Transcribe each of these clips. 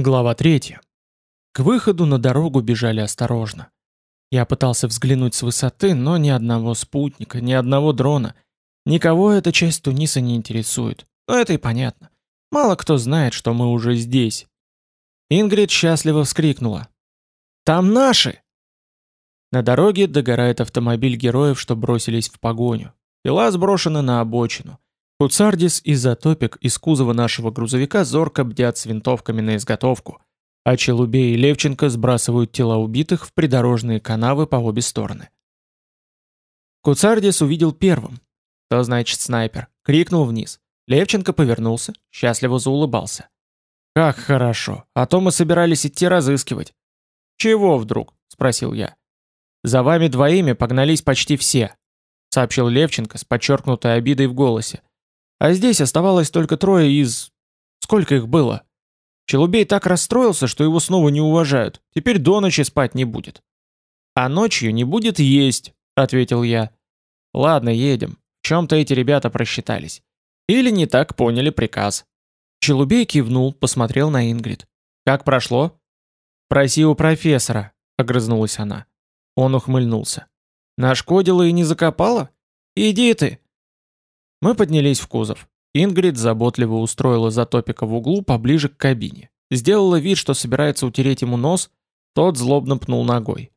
Глава 3. К выходу на дорогу бежали осторожно. Я пытался взглянуть с высоты, но ни одного спутника, ни одного дрона. Никого эта часть Туниса не интересует. Но это и понятно. Мало кто знает, что мы уже здесь. Ингрид счастливо вскрикнула. «Там наши!» На дороге догорает автомобиль героев, что бросились в погоню. Пила сброшена на обочину. Куцардис и Затопик из кузова нашего грузовика зорко бдят с винтовками на изготовку, а Челубей и Левченко сбрасывают тела убитых в придорожные канавы по обе стороны. Куцардис увидел первым. То значит снайпер. Крикнул вниз. Левченко повернулся, счастливо заулыбался. «Как хорошо, а то мы собирались идти разыскивать». «Чего вдруг?» – спросил я. «За вами двоими погнались почти все», – сообщил Левченко с подчеркнутой обидой в голосе. А здесь оставалось только трое из... Сколько их было? Челубей так расстроился, что его снова не уважают. Теперь до ночи спать не будет. А ночью не будет есть, ответил я. Ладно, едем. В чем-то эти ребята просчитались. Или не так поняли приказ. Челубей кивнул, посмотрел на Ингрид. Как прошло? Проси у профессора, огрызнулась она. Он ухмыльнулся. Нашкодила и не закопала? Иди ты, мы поднялись в кузов. Ингрид заботливо устроила Затопика в углу поближе к кабине. Сделала вид, что собирается утереть ему нос, тот злобно пнул ногой.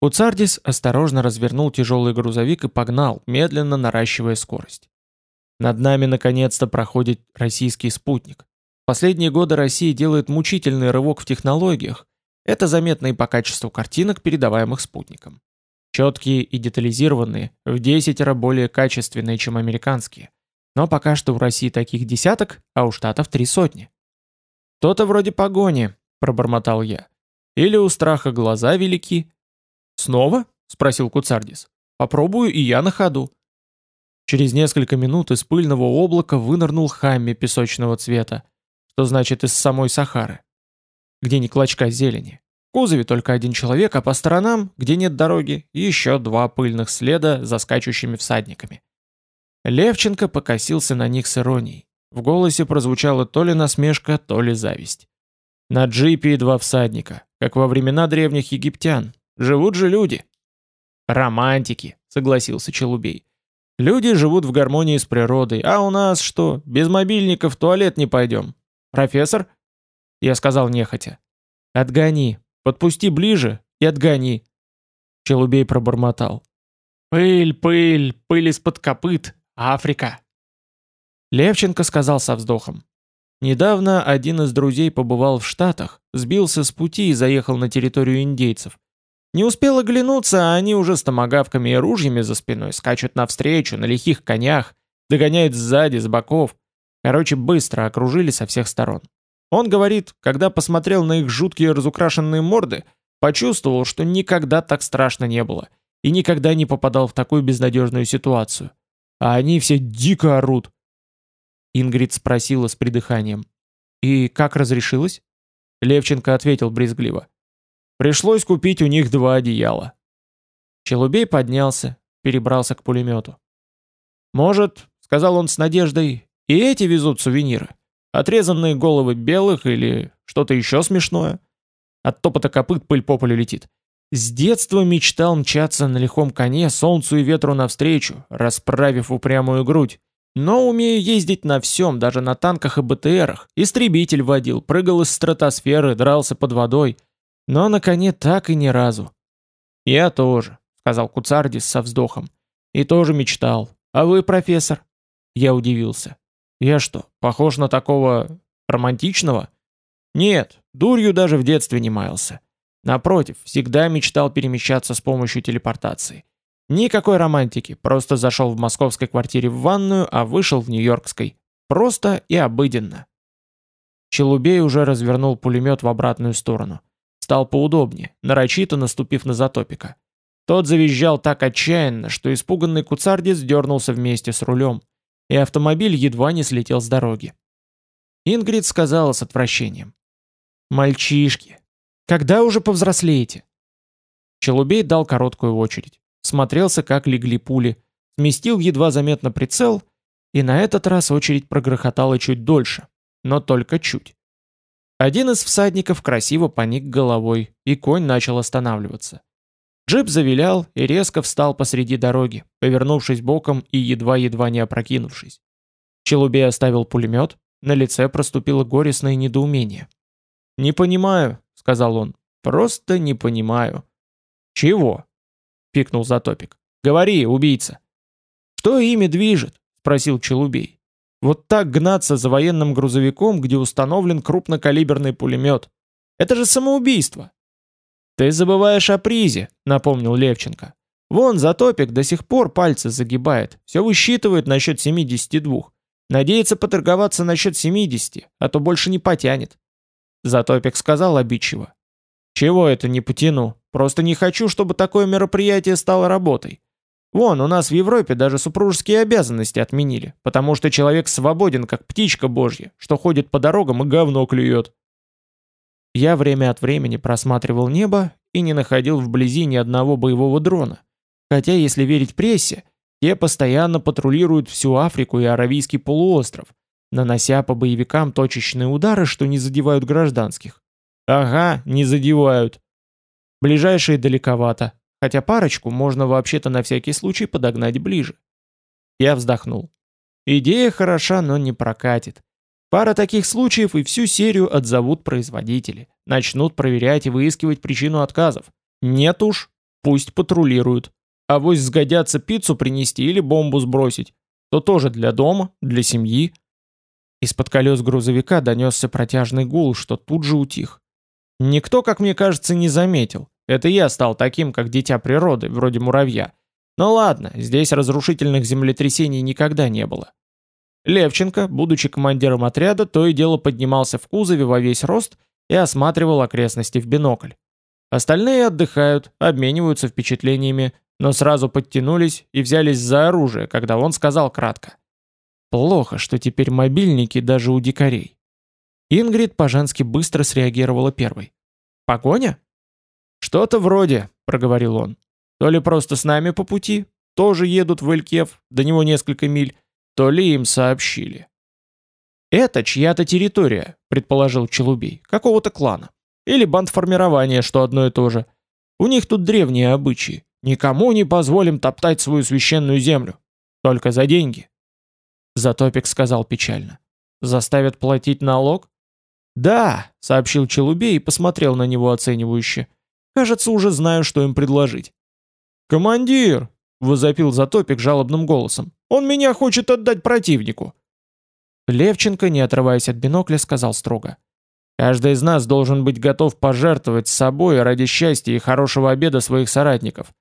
Уцардис осторожно развернул тяжелый грузовик и погнал, медленно наращивая скорость. Над нами наконец-то проходит российский спутник. Последние годы Россия делает мучительный рывок в технологиях. Это заметно и по качеству картинок, передаваемых спутником. Четкие и детализированные, в десятеро более качественные, чем американские. Но пока что в России таких десяток, а у Штатов три сотни. «То-то вроде погони», — пробормотал я. «Или у страха глаза велики». «Снова?» — спросил Куцардис. «Попробую и я на ходу». Через несколько минут из пыльного облака вынырнул хамми песочного цвета, что значит из самой Сахары, где ни клочка зелени. Кузове только один человек, а по сторонам, где нет дороги, еще два пыльных следа за скачущими всадниками. Левченко покосился на них с иронией. В голосе прозвучала то ли насмешка, то ли зависть. На джипе и два всадника, как во времена древних египтян. Живут же люди. Романтики, согласился Челубей. Люди живут в гармонии с природой, а у нас что, без мобильника в туалет не пойдем? Профессор? Я сказал нехотя. Отгони, Подпусти ближе и отгони. Челубей пробормотал. Пыль, пыль, пыль из-под копыт. Африка. Левченко сказал со вздохом. Недавно один из друзей побывал в Штатах, сбился с пути и заехал на территорию индейцев. Не успел оглянуться, а они уже с томагавками и ружьями за спиной скачут навстречу на лихих конях, догоняют сзади, с боков. Короче, быстро окружили со всех сторон. Он говорит, когда посмотрел на их жуткие разукрашенные морды, почувствовал, что никогда так страшно не было и никогда не попадал в такую безнадежную ситуацию. А они все дико орут. Ингрид спросила с придыханием. «И как разрешилось?» Левченко ответил брезгливо. «Пришлось купить у них два одеяла». Челубей поднялся, перебрался к пулемету. «Может, — сказал он с надеждой, — и эти везут сувениры?» Отрезанные головы белых или что-то еще смешное? От топота копыт пыль по полю летит. С детства мечтал мчаться на лихом коне солнцу и ветру навстречу, расправив упрямую грудь. Но умею ездить на всем, даже на танках и БТРах. Истребитель водил, прыгал из стратосферы, дрался под водой. Но на коне так и ни разу. «Я тоже», — сказал Куцардис со вздохом. «И тоже мечтал. А вы, профессор?» Я удивился. Я что, похож на такого романтичного? Нет, дурью даже в детстве не маялся. Напротив, всегда мечтал перемещаться с помощью телепортации. Никакой романтики, просто зашел в московской квартире в ванную, а вышел в нью-йоркской. Просто и обыденно. Челубей уже развернул пулемет в обратную сторону. Стал поудобнее, нарочито наступив на затопика. Тот завизжал так отчаянно, что испуганный куцардис дернулся вместе с рулем и автомобиль едва не слетел с дороги. Ингрид сказала с отвращением. «Мальчишки, когда уже повзрослеете?» Челубей дал короткую очередь, смотрелся, как легли пули, сместил едва заметно прицел, и на этот раз очередь прогрохотала чуть дольше, но только чуть. Один из всадников красиво поник головой, и конь начал останавливаться. Джип завилял и резко встал посреди дороги, повернувшись боком и едва-едва не опрокинувшись. Челубей оставил пулемет, на лице проступило горестное недоумение. «Не понимаю», — сказал он, — «просто не понимаю». «Чего?» — пикнул Затопик. «Говори, убийца». «Что ими движет?» — спросил Челубей. «Вот так гнаться за военным грузовиком, где установлен крупнокалиберный пулемет. Это же самоубийство!» «Ты забываешь о призе», — напомнил Левченко. «Вон Затопик до сих пор пальцы загибает, все высчитывает насчет 72. Надеется поторговаться насчет 70, а то больше не потянет». Затопик сказал обидчиво. «Чего это не потяну? Просто не хочу, чтобы такое мероприятие стало работой. Вон, у нас в Европе даже супружеские обязанности отменили, потому что человек свободен, как птичка божья, что ходит по дорогам и говно клюет. Я время от времени просматривал небо и не находил вблизи ни одного боевого дрона. Хотя, если верить прессе, те постоянно патрулируют всю Африку и Аравийский полуостров, нанося по боевикам точечные удары, что не задевают гражданских. Ага, не задевают. Ближайшие далековато, хотя парочку можно вообще-то на всякий случай подогнать ближе. Я вздохнул. Идея хороша, но не прокатит. Пара таких случаев и всю серию отзовут производители. Начнут проверять и выискивать причину отказов. Нет уж, пусть патрулируют. А вось сгодятся пиццу принести или бомбу сбросить. То тоже для дома, для семьи. Из-под колес грузовика донесся протяжный гул, что тут же утих. Никто, как мне кажется, не заметил. Это я стал таким, как дитя природы, вроде муравья. Но ладно, здесь разрушительных землетрясений никогда не было. Левченко, будучи командиром отряда, то и дело поднимался в кузове во весь рост и осматривал окрестности в бинокль. Остальные отдыхают, обмениваются впечатлениями, но сразу подтянулись и взялись за оружие, когда он сказал кратко. Плохо, что теперь мобильники даже у дикарей. Ингрид по-женски быстро среагировала первой. «Погоня?» «Что-то вроде», — проговорил он. «То ли просто с нами по пути, тоже едут в Элькев, до него несколько миль, то ли им сообщили. «Это чья-то территория», — предположил Челубей, — «какого-то клана. Или бандформирования, что одно и то же. У них тут древние обычаи. Никому не позволим топтать свою священную землю. Только за деньги». Затопик сказал печально. «Заставят платить налог?» «Да», — сообщил Челубей и посмотрел на него оценивающе. «Кажется, уже знаю, что им предложить». «Командир!» — возопил Затопик жалобным голосом. Он меня хочет отдать противнику!» Левченко, не отрываясь от бинокля, сказал строго. «Каждый из нас должен быть готов пожертвовать собой ради счастья и хорошего обеда своих соратников.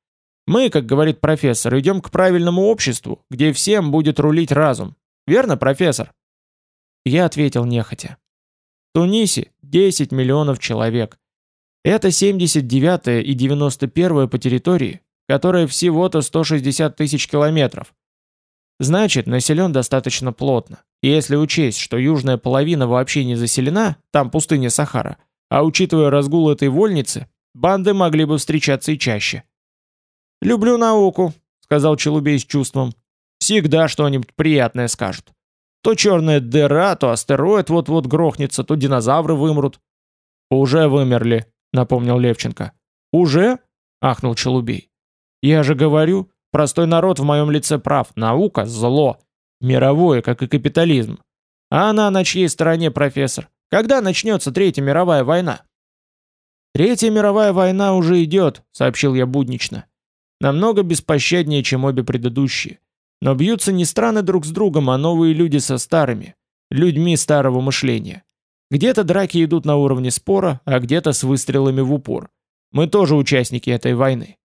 Мы, как говорит профессор, идем к правильному обществу, где всем будет рулить разум. Верно, профессор?» Я ответил нехотя. В Тунисе 10 миллионов человек. Это 79 и 91 по территории, которая всего-то 160 тысяч километров. Значит, населен достаточно плотно. И если учесть, что южная половина вообще не заселена, там пустыня Сахара, а учитывая разгул этой вольницы, банды могли бы встречаться и чаще. «Люблю науку», — сказал Челубей с чувством. «Всегда что-нибудь приятное скажут. То черная дыра, то астероид вот-вот грохнется, то динозавры вымрут». «Уже вымерли», — напомнил Левченко. «Уже?» — ахнул Челубей. «Я же говорю, Простой народ в моем лице прав. Наука – зло. Мировое, как и капитализм. А она на чьей стороне, профессор? Когда начнется Третья мировая война? Третья мировая война уже идет, сообщил я буднично. Намного беспощаднее, чем обе предыдущие. Но бьются не страны друг с другом, а новые люди со старыми. Людьми старого мышления. Где-то драки идут на уровне спора, а где-то с выстрелами в упор. Мы тоже участники этой войны.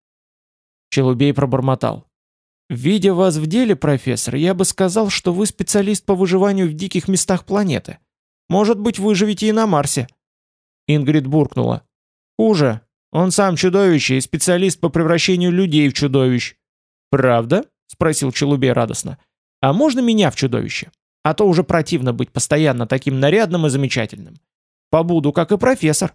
Челубей пробормотал. «Видя вас в деле, профессор, я бы сказал, что вы специалист по выживанию в диких местах планеты. Может быть, выживете и на Марсе». Ингрид буркнула. «Хуже. Он сам чудовище и специалист по превращению людей в чудовищ». «Правда?» — спросил Челубей радостно. «А можно меня в чудовище? А то уже противно быть постоянно таким нарядным и замечательным. Побуду, как и профессор».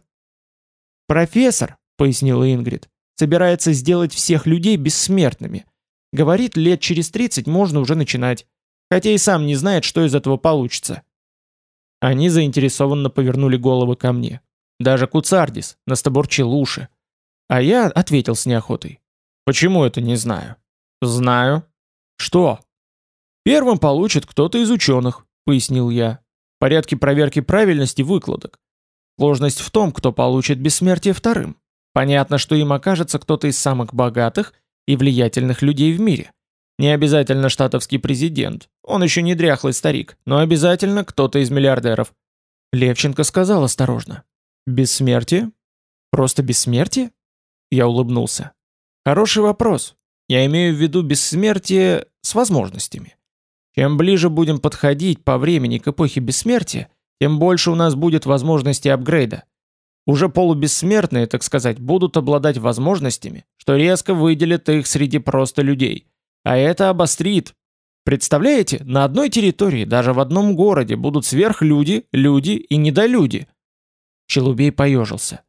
«Профессор», — пояснила Ингрид, собирается сделать всех людей бессмертными. Говорит, лет через 30 можно уже начинать. Хотя и сам не знает, что из этого получится. Они заинтересованно повернули головы ко мне. Даже Куцардис настобурчил уши. А я ответил с неохотой. Почему это не знаю? Знаю. Что? Первым получит кто-то из ученых, пояснил я. В порядке проверки правильности выкладок. Сложность в том, кто получит бессмертие вторым. Понятно, что им окажется кто-то из самых богатых и влиятельных людей в мире. Не обязательно штатовский президент, он еще не дряхлый старик, но обязательно кто-то из миллиардеров. Левченко сказал осторожно. «Бессмертие? Просто бессмертие?» Я улыбнулся. «Хороший вопрос. Я имею в виду бессмертие с возможностями. Чем ближе будем подходить по времени к эпохе бессмертия, тем больше у нас будет возможностей апгрейда. Уже полубессмертные, так сказать, будут обладать возможностями, что резко выделит их среди просто людей. А это обострит. Представляете, на одной территории, даже в одном городе, будут сверхлюди, люди и недолюди. Челубей поежился.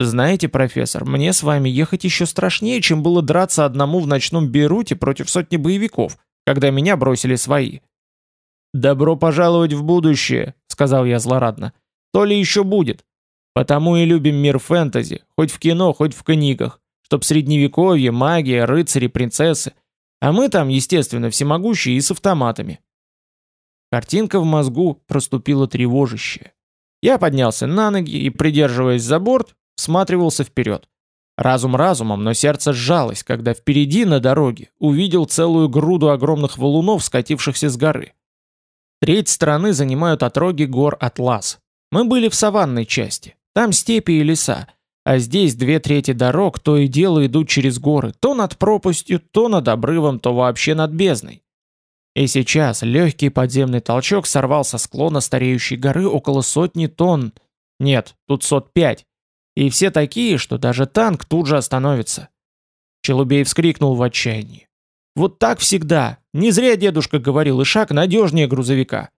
Знаете, профессор, мне с вами ехать еще страшнее, чем было драться одному в ночном Бейруте против сотни боевиков, когда меня бросили свои. «Добро пожаловать в будущее», — сказал я злорадно. «То ли еще будет. Потому и любим мир фэнтези, хоть в кино, хоть в книгах, чтоб средневековье, магия, рыцари, принцессы. А мы там, естественно, всемогущие и с автоматами. Картинка в мозгу проступила тревожащая. Я поднялся на ноги и, придерживаясь за борт, всматривался вперед. Разум разумом, но сердце сжалось, когда впереди на дороге увидел целую груду огромных валунов, скатившихся с горы. Треть страны занимают отроги гор Атлас. Мы были в саванной части, там степи и леса, а здесь две трети дорог то и дело идут через горы, то над пропастью, то над обрывом, то вообще над бездной. И сейчас легкий подземный толчок сорвал со склона стареющей горы около сотни тонн. Нет, тут сот пять. И все такие, что даже танк тут же остановится. Челубей вскрикнул в отчаянии. Вот так всегда. Не зря дедушка говорил, и шаг надежнее грузовика.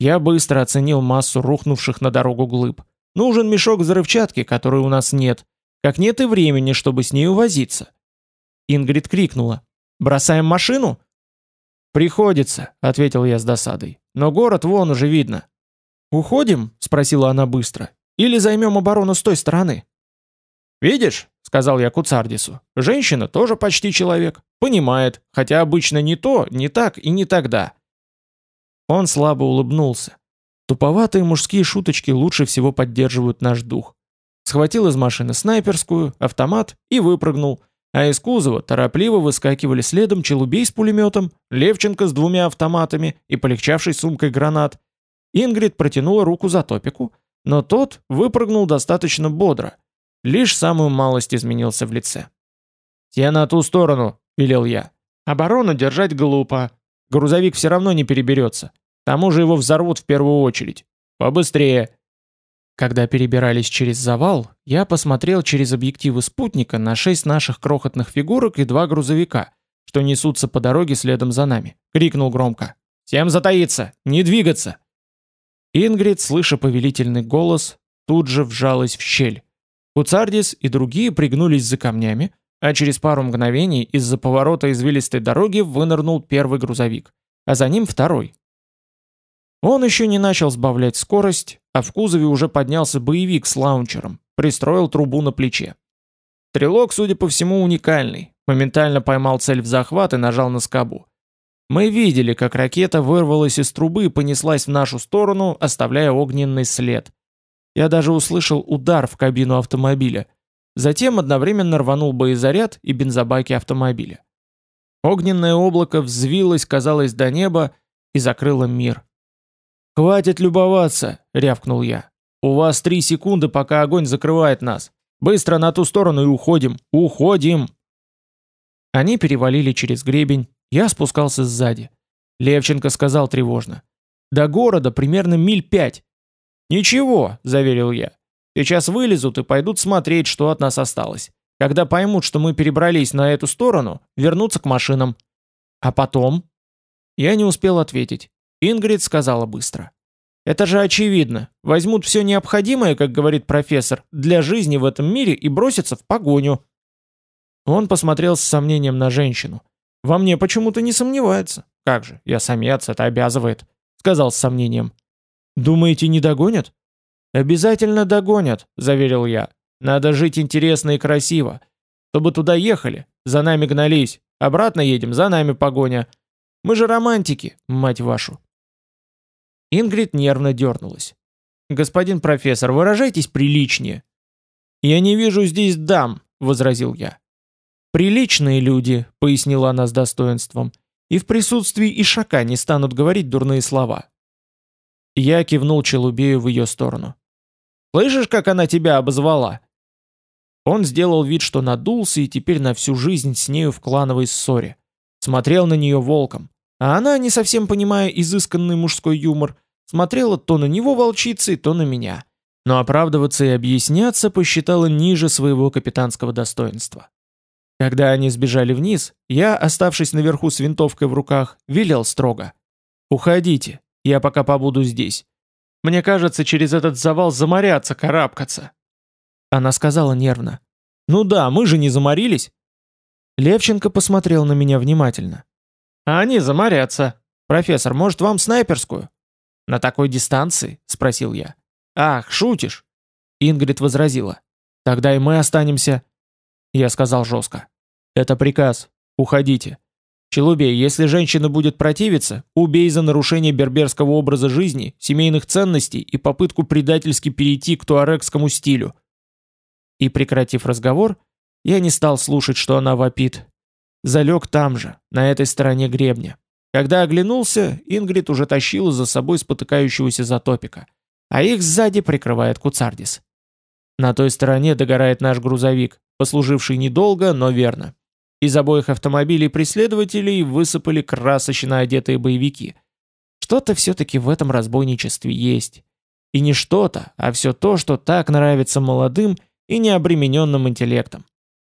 Я быстро оценил массу рухнувших на дорогу глыб. Нужен мешок взрывчатки, которой у нас нет. Как нет и времени, чтобы с ней увозиться. Ингрид крикнула. «Бросаем машину?» «Приходится», — ответил я с досадой. «Но город вон уже видно». «Уходим?» — спросила она быстро. «Или займем оборону с той стороны?» «Видишь?» — сказал я Куцардису. «Женщина тоже почти человек. Понимает, хотя обычно не то, не так и не тогда». Он слабо улыбнулся. Туповатые мужские шуточки лучше всего поддерживают наш дух. Схватил из машины снайперскую, автомат и выпрыгнул, а из кузова торопливо выскакивали следом Челубей с пулеметом, Левченко с двумя автоматами и полегчавшей сумкой гранат. Ингрид протянула руку за топику, но тот выпрыгнул достаточно бодро, лишь самую малость изменился в лице. «Те на ту сторону», — велел я. «Оборону держать глупо. Грузовик все равно не переберется тому же его взорвут в первую очередь. Побыстрее. Когда перебирались через завал, я посмотрел через объективы спутника на шесть наших крохотных фигурок и два грузовика, что несутся по дороге следом за нами. Крикнул громко. «Всем затаиться! Не двигаться!» Ингрид, слыша повелительный голос, тут же вжалась в щель. Куцардис и другие пригнулись за камнями, а через пару мгновений из-за поворота извилистой дороги вынырнул первый грузовик, а за ним второй, он еще не начал сбавлять скорость, а в кузове уже поднялся боевик с лаунчером, пристроил трубу на плече. Стрелок, судя по всему, уникальный. Моментально поймал цель в захват и нажал на скобу. Мы видели, как ракета вырвалась из трубы и понеслась в нашу сторону, оставляя огненный след. Я даже услышал удар в кабину автомобиля. Затем одновременно рванул боезаряд и бензобаки автомобиля. Огненное облако взвилось, казалось, до неба и закрыло мир. «Хватит любоваться!» — рявкнул я. «У вас три секунды, пока огонь закрывает нас. Быстро на ту сторону и уходим! Уходим!» Они перевалили через гребень, я спускался сзади. Левченко сказал тревожно. «До города примерно миль пять». «Ничего», — заверил я. «Сейчас вылезут и пойдут смотреть, что от нас осталось. Когда поймут, что мы перебрались на эту сторону, вернутся к машинам». «А потом?» Я не успел ответить. Ингрид сказала быстро. «Это же очевидно. Возьмут все необходимое, как говорит профессор, для жизни в этом мире и бросятся в погоню». Он посмотрел с сомнением на женщину. «Во мне почему-то не сомневается. Как же, я самец, это обязывает», — сказал с сомнением. Думаете, не догонят? Обязательно догонят, заверил я. Надо жить интересно и красиво. Чтобы туда ехали, за нами гнались. Обратно едем, за нами погоня. Мы же романтики, мать вашу. Ингрид нервно дернулась. «Господин профессор, выражайтесь приличнее». «Я не вижу здесь дам», — возразил я. «Приличные люди», — пояснила она с достоинством, «и в присутствии Ишака не станут говорить дурные слова». Я кивнул Челубею в ее сторону. «Слышишь, как она тебя обозвала?» Он сделал вид, что надулся и теперь на всю жизнь с нею в клановой ссоре. Смотрел на нее волком. А она, не совсем понимая изысканный мужской юмор, смотрела то на него волчицей, то на меня. Но оправдываться и объясняться посчитала ниже своего капитанского достоинства. Когда они сбежали вниз, я, оставшись наверху с винтовкой в руках, велел строго. «Уходите, я пока побуду здесь. Мне кажется, через этот завал заморяться, карабкаться». Она сказала нервно. «Ну да, мы же не заморились». Левченко посмотрел на меня внимательно. А они заморятся. Профессор, может, вам снайперскую? На такой дистанции? Спросил я. Ах, шутишь? Ингрид возразила. Тогда и мы останемся. Я сказал жестко. Это приказ. Уходите. Челубей, если женщина будет противиться, убей за нарушение берберского образа жизни, семейных ценностей и попытку предательски перейти к туарекскому стилю. И прекратив разговор, я не стал слушать, что она вопит, залег там же, на этой стороне гребня. Когда оглянулся, Ингрид уже тащила за собой спотыкающегося затопика, а их сзади прикрывает Куцардис. На той стороне догорает наш грузовик, послуживший недолго, но верно. Из обоих автомобилей преследователей высыпали красочно одетые боевики. Что-то все-таки в этом разбойничестве есть. И не что-то, а все то, что так нравится молодым и необремененным интеллектом.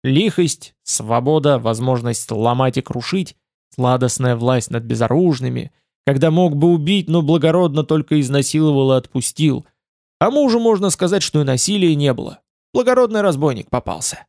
Лихость, свобода, возможность ломать и крушить, сладостная власть над безоружными, когда мог бы убить, но благородно только изнасиловал и отпустил. А мужу можно сказать, что и насилия не было. Благородный разбойник попался.